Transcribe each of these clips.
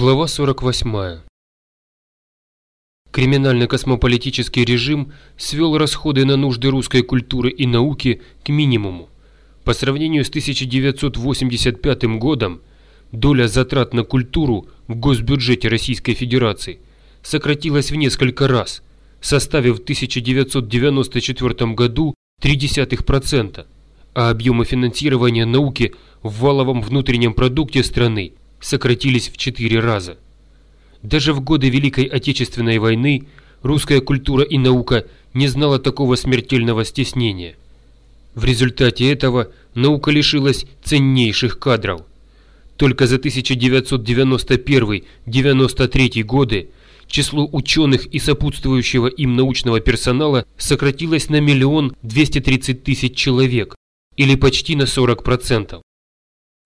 Глава 48. Криминально-космополитический режим свел расходы на нужды русской культуры и науки к минимуму. По сравнению с 1985 годом, доля затрат на культуру в госбюджете Российской Федерации сократилась в несколько раз, составив в 1994 году 0,3%, а объемы финансирования науки в валовом внутреннем продукте страны сократились в четыре раза. Даже в годы Великой Отечественной войны русская культура и наука не знала такого смертельного стеснения. В результате этого наука лишилась ценнейших кадров. Только за 1991-93 годы число ученых и сопутствующего им научного персонала сократилось на миллион 230 тысяч человек, или почти на 40%.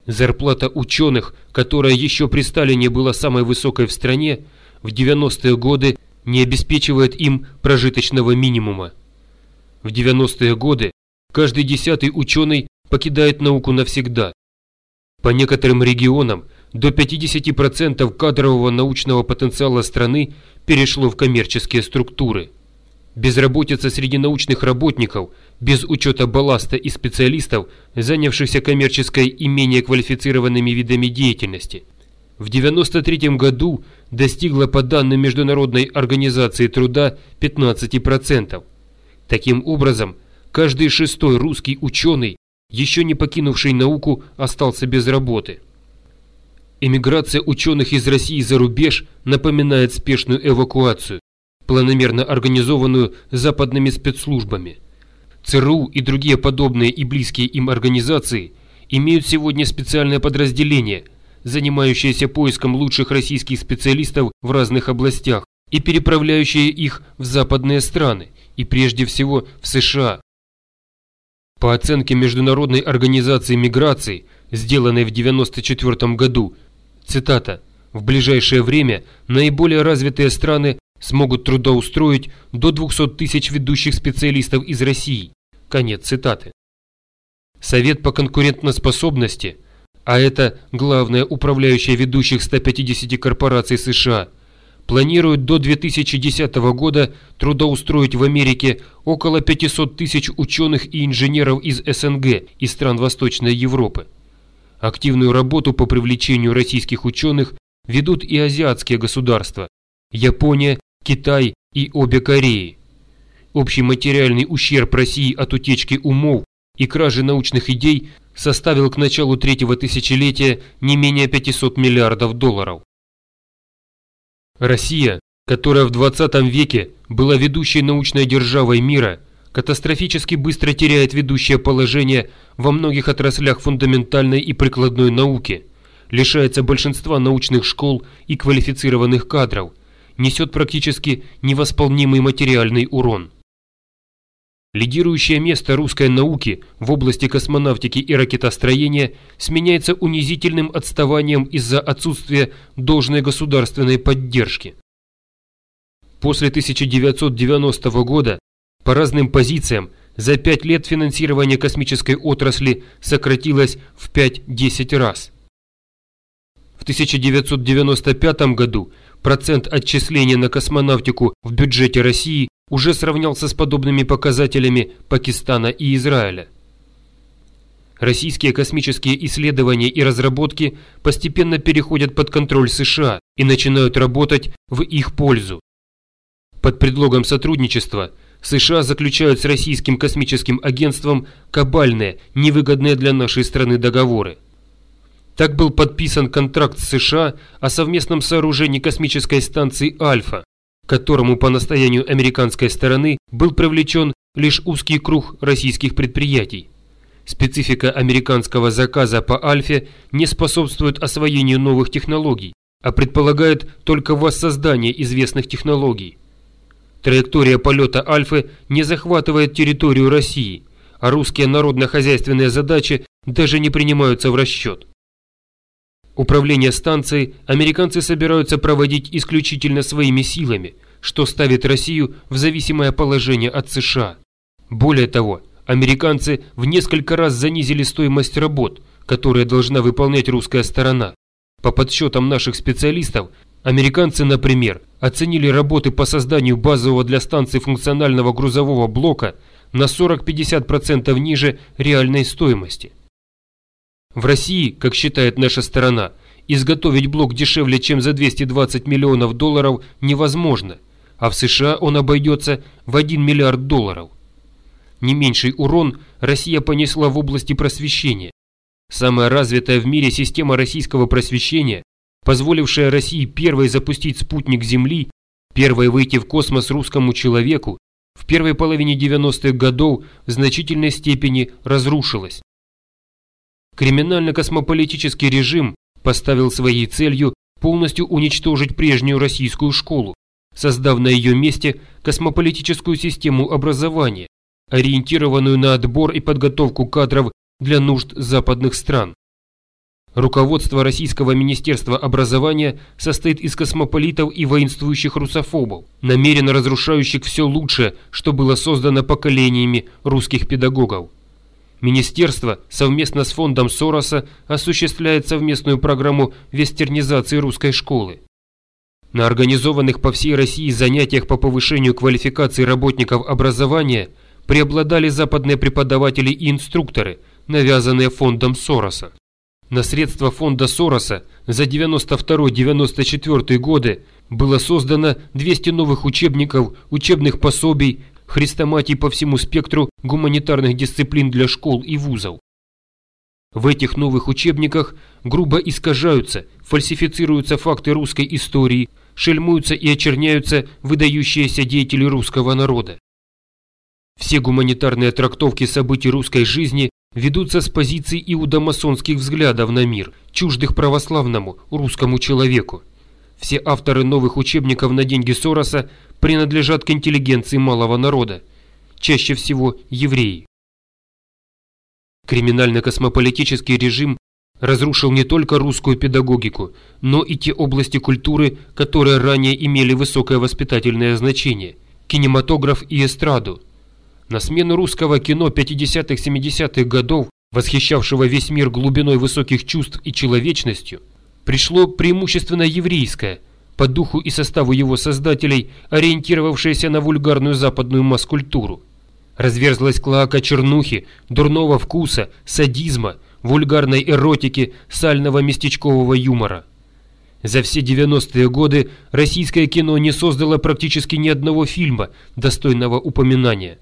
Зарплата ученых, которая еще при Сталине была самой высокой в стране, в 90-е годы не обеспечивает им прожиточного минимума. В 90-е годы каждый десятый ученый покидает науку навсегда. По некоторым регионам до 50% кадрового научного потенциала страны перешло в коммерческие структуры. Безработица среди научных работников, без учета балласта и специалистов, занявшихся коммерческой и менее квалифицированными видами деятельности, в 1993 году достигла по данным Международной организации труда 15%. Таким образом, каждый шестой русский ученый, еще не покинувший науку, остался без работы. Эмиграция ученых из России за рубеж напоминает спешную эвакуацию планомерно организованную западными спецслужбами. ЦРУ и другие подобные и близкие им организации имеют сегодня специальное подразделение, занимающееся поиском лучших российских специалистов в разных областях и переправляющее их в западные страны и прежде всего в США. По оценке Международной организации миграции, сделанной в 1994 году, цитата, «В ближайшее время наиболее развитые страны смогут трудоустроить до 200 тысяч ведущих специалистов из России. Конец цитаты. Совет по конкурентоспособности, а это главная управляющая ведущих 150 корпораций США, планирует до 2010 года трудоустроить в Америке около 500 тысяч ученых и инженеров из СНГ и стран Восточной Европы. Активную работу по привлечению российских ученых ведут и азиатские государства – Япония Китай и обе Кореи. Общий материальный ущерб России от утечки умов и кражи научных идей составил к началу третьего тысячелетия не менее 500 миллиардов долларов. Россия, которая в 20 веке была ведущей научной державой мира, катастрофически быстро теряет ведущее положение во многих отраслях фундаментальной и прикладной науки, лишается большинства научных школ и квалифицированных кадров – несет практически невосполнимый материальный урон. Лидирующее место русской науки в области космонавтики и ракетостроения сменяется унизительным отставанием из-за отсутствия должной государственной поддержки. После 1990 года по разным позициям за пять лет финансирование космической отрасли сократилось в 5-10 раз. В 1995 году процент отчисления на космонавтику в бюджете России уже сравнялся с подобными показателями Пакистана и Израиля. Российские космические исследования и разработки постепенно переходят под контроль США и начинают работать в их пользу. Под предлогом сотрудничества США заключают с российским космическим агентством кабальные, невыгодные для нашей страны договоры. Так был подписан контракт с США о совместном сооружении космической станции «Альфа», которому по настоянию американской стороны был привлечен лишь узкий круг российских предприятий. Специфика американского заказа по «Альфе» не способствует освоению новых технологий, а предполагает только воссоздание известных технологий. Траектория полета «Альфы» не захватывает территорию России, а русские народно-хозяйственные задачи даже не принимаются в расчет. Управление станцией американцы собираются проводить исключительно своими силами, что ставит Россию в зависимое положение от США. Более того, американцы в несколько раз занизили стоимость работ, которые должна выполнять русская сторона. По подсчетам наших специалистов, американцы, например, оценили работы по созданию базового для станции функционального грузового блока на 40-50% ниже реальной стоимости. В России, как считает наша сторона, изготовить блок дешевле, чем за 220 миллионов долларов невозможно, а в США он обойдется в 1 миллиард долларов. Не меньший урон Россия понесла в области просвещения. Самая развитая в мире система российского просвещения, позволившая России первой запустить спутник Земли, первой выйти в космос русскому человеку, в первой половине 90-х годов в значительной степени разрушилась. Криминально-космополитический режим поставил своей целью полностью уничтожить прежнюю российскую школу, создав на ее месте космополитическую систему образования, ориентированную на отбор и подготовку кадров для нужд западных стран. Руководство Российского Министерства образования состоит из космополитов и воинствующих русофобов, намеренно разрушающих все лучшее, что было создано поколениями русских педагогов. Министерство совместно с фондом Сороса осуществляет совместную программу вестернизации русской школы. На организованных по всей России занятиях по повышению квалификации работников образования преобладали западные преподаватели и инструкторы, навязанные фондом Сороса. На средства фонда Сороса за 92-94 годы было создано 200 новых учебников, учебных пособий, хрестоматий по всему спектру гуманитарных дисциплин для школ и вузов. В этих новых учебниках грубо искажаются, фальсифицируются факты русской истории, шельмуются и очерняются выдающиеся деятели русского народа. Все гуманитарные трактовки событий русской жизни ведутся с позиций иудомасонских взглядов на мир, чуждых православному, русскому человеку. Все авторы новых учебников на деньги Сороса принадлежат к интеллигенции малого народа, чаще всего евреи. Криминально-космополитический режим разрушил не только русскую педагогику, но и те области культуры, которые ранее имели высокое воспитательное значение – кинематограф и эстраду. На смену русского кино 50-70-х годов, восхищавшего весь мир глубиной высоких чувств и человечностью, пришло преимущественно еврейское, по духу и составу его создателей, ориентировавшееся на вульгарную западную масс-культуру. Разверзлась клоака чернухи, дурного вкуса, садизма, вульгарной эротики, сального местечкового юмора. За все 90-е годы российское кино не создало практически ни одного фильма, достойного упоминания.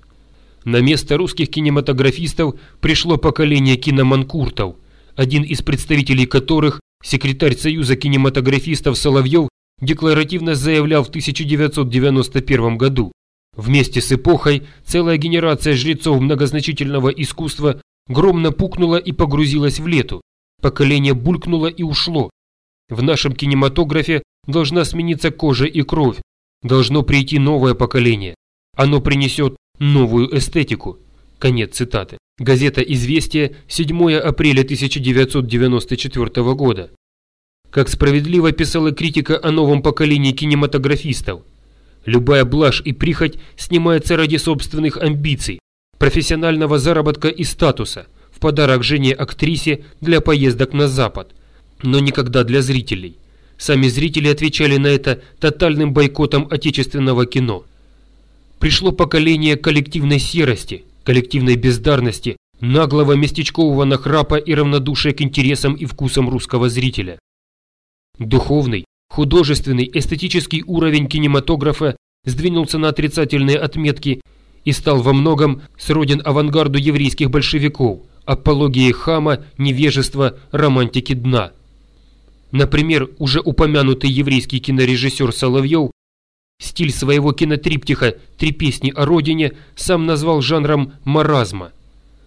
На место русских кинематографистов пришло поколение киноманкуртов, один из представителей которых, секретарь Союза кинематографистов Соловьев, декларативно заявлял в 1991 году. Вместе с эпохой целая генерация жрецов многозначительного искусства громно пукнула и погрузилась в лету. Поколение булькнуло и ушло. В нашем кинематографе должна смениться кожа и кровь. Должно прийти новое поколение. Оно принесет новую эстетику. Конец цитаты. Газета «Известия», 7 апреля 1994 года. Как справедливо писала критика о новом поколении кинематографистов. Любая блажь и прихоть снимается ради собственных амбиций, профессионального заработка и статуса, в подарок жене-актрисе для поездок на Запад, но никогда для зрителей. Сами зрители отвечали на это тотальным бойкотом отечественного кино. Пришло поколение коллективной серости, коллективной бездарности, наглого местечкового нахрапа и равнодушия к интересам и вкусам русского зрителя. Духовный, художественный, эстетический уровень кинематографа сдвинулся на отрицательные отметки и стал во многом сроден авангарду еврейских большевиков, апологии хама, невежества, романтики дна. Например, уже упомянутый еврейский кинорежиссер Соловьев Стиль своего кинотриптиха «Три песни о родине» сам назвал жанром маразма.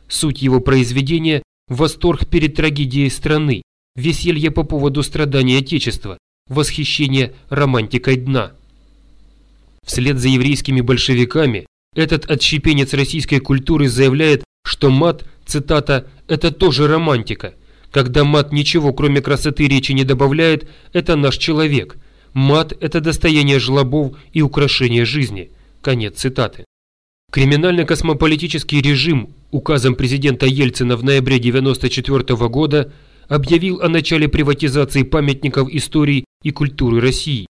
Суть его произведения – восторг перед трагедией страны, веселье по поводу страданий Отечества, восхищение романтикой дна. Вслед за еврейскими большевиками этот отщепенец российской культуры заявляет, что мат, цитата, «это тоже романтика». Когда мат ничего кроме красоты речи не добавляет, это наш человек – Мат – это достояние жлобов и украшение жизни. Конец цитаты. Криминально-космополитический режим указом президента Ельцина в ноябре 1994 года объявил о начале приватизации памятников истории и культуры России.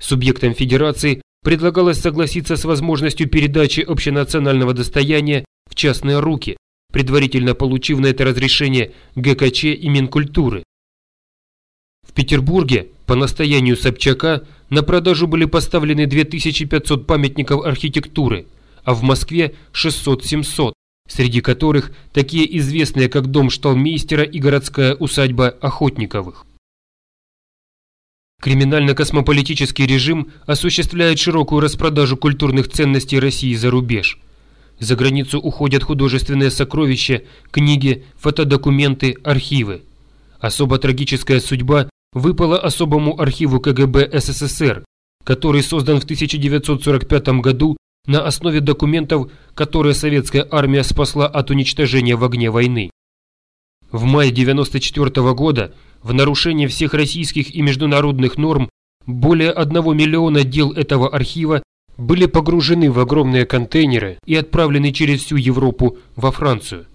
Субъектам федерации предлагалось согласиться с возможностью передачи общенационального достояния в частные руки, предварительно получив на это разрешение ГКЧ и Минкультуры. В Петербурге по настоянию Собчака на продажу были поставлены 2500 памятников архитектуры, а в Москве 600-700, среди которых такие известные как дом шталмейстера и городская усадьба Охотниковых. Криминально-космополитический режим осуществляет широкую распродажу культурных ценностей России за рубеж. За границу уходят художественные сокровища, книги, фотодокументы, архивы. Особо трагическая судьба выпала особому архиву КГБ СССР, который создан в 1945 году на основе документов, которые советская армия спасла от уничтожения в огне войны. В мае 1994 года в нарушение всех российских и международных норм более 1 миллиона дел этого архива были погружены в огромные контейнеры и отправлены через всю Европу во Францию.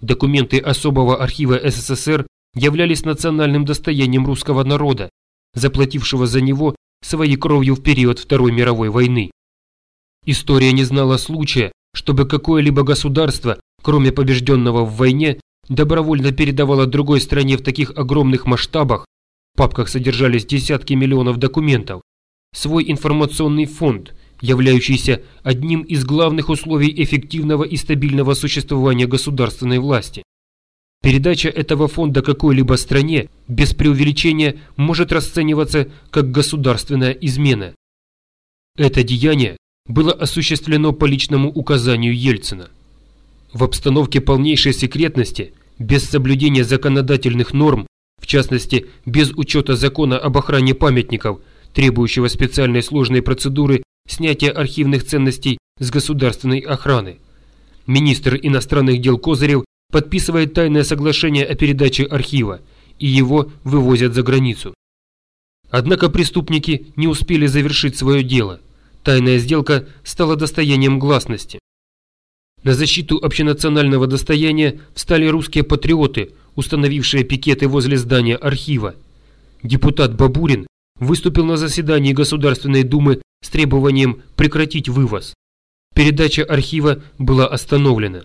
Документы особого архива СССР являлись национальным достоянием русского народа, заплатившего за него своей кровью в период Второй мировой войны. История не знала случая, чтобы какое-либо государство, кроме побежденного в войне, добровольно передавало другой стране в таких огромных масштабах, в папках содержались десятки миллионов документов, свой информационный фонд, являющийся одним из главных условий эффективного и стабильного существования государственной власти. Передача этого фонда какой-либо стране без преувеличения может расцениваться как государственная измена. Это деяние было осуществлено по личному указанию Ельцина. В обстановке полнейшей секретности, без соблюдения законодательных норм, в частности, без учета закона об охране памятников, требующего специальной сложной процедуры снятия архивных ценностей с государственной охраны, министр иностранных дел Козырев подписывает тайное соглашение о передаче архива, и его вывозят за границу. Однако преступники не успели завершить свое дело. Тайная сделка стала достоянием гласности. На защиту общенационального достояния встали русские патриоты, установившие пикеты возле здания архива. Депутат Бабурин выступил на заседании Государственной Думы с требованием прекратить вывоз. Передача архива была остановлена.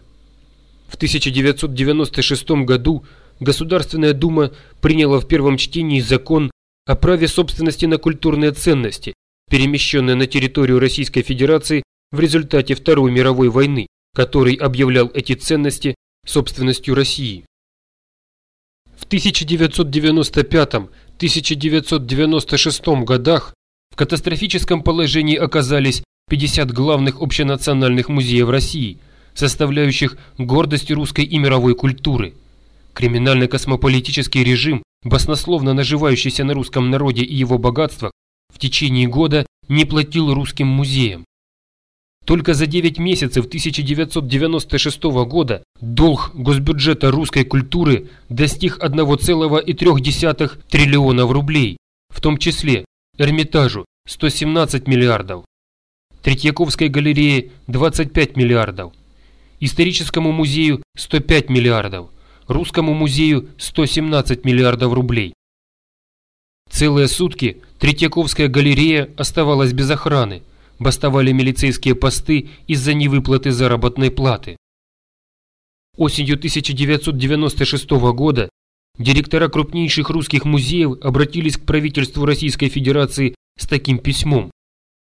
В 1996 году Государственная Дума приняла в первом чтении закон о праве собственности на культурные ценности, перемещенные на территорию Российской Федерации в результате Второй мировой войны, который объявлял эти ценности собственностью России. В 1995-1996 годах в катастрофическом положении оказались 50 главных общенациональных музеев России – составляющих гордость русской и мировой культуры. Криминально-космополитический режим, баснословно наживающийся на русском народе и его богатствах, в течение года не платил русским музеям. Только за 9 месяцев 1996 года долг госбюджета русской культуры достиг 1,3 триллионов рублей, в том числе Эрмитажу 117 миллиардов, Третьяковской галерее 25 миллиардов, Историческому музею 105 миллиардов, Русскому музею 117 миллиардов рублей. Целые сутки Третьяковская галерея оставалась без охраны, бастовали милицейские посты из-за невыплаты заработной платы. Осенью 1996 года директора крупнейших русских музеев обратились к правительству Российской Федерации с таким письмом.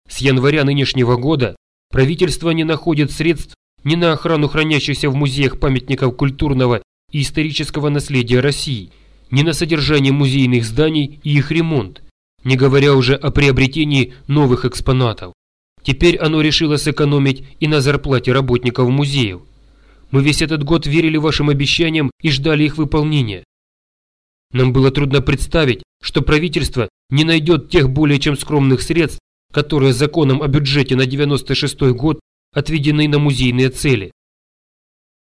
С января нынешнего года правительство не находит средств ни на охрану хранящихся в музеях памятников культурного и исторического наследия России, ни на содержание музейных зданий и их ремонт, не говоря уже о приобретении новых экспонатов. Теперь оно решило сэкономить и на зарплате работников музеев. Мы весь этот год верили вашим обещаниям и ждали их выполнения. Нам было трудно представить, что правительство не найдет тех более чем скромных средств, которые законом о бюджете на 96 год отведенные на музейные цели.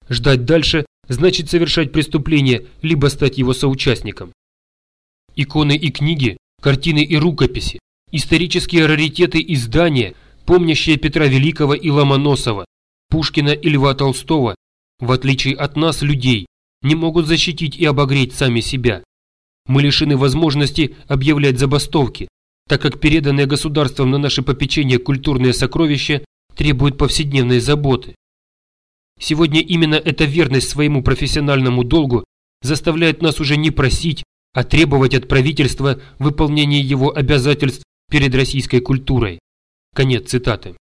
Ждать дальше значит совершать преступление, либо стать его соучастником. Иконы и книги, картины и рукописи, исторические раритеты и здания, помнящие Петра Великого и Ломоносова, Пушкина и Льва Толстого, в отличие от нас, людей, не могут защитить и обогреть сами себя. Мы лишены возможности объявлять забастовки, так как переданные государством на наше попечение культурные сокровища требуют повседневной заботы. Сегодня именно эта верность своему профессиональному долгу заставляет нас уже не просить, а требовать от правительства выполнения его обязательств перед российской культурой. Конец цитаты.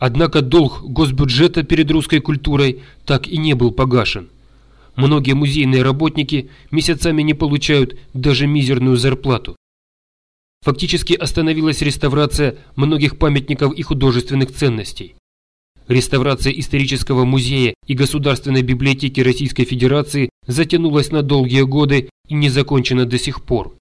Однако долг госбюджета перед русской культурой так и не был погашен. Многие музейные работники месяцами не получают даже мизерную зарплату. Фактически остановилась реставрация многих памятников и художественных ценностей. Реставрация исторического музея и Государственной библиотеки Российской Федерации затянулась на долгие годы и не закончена до сих пор.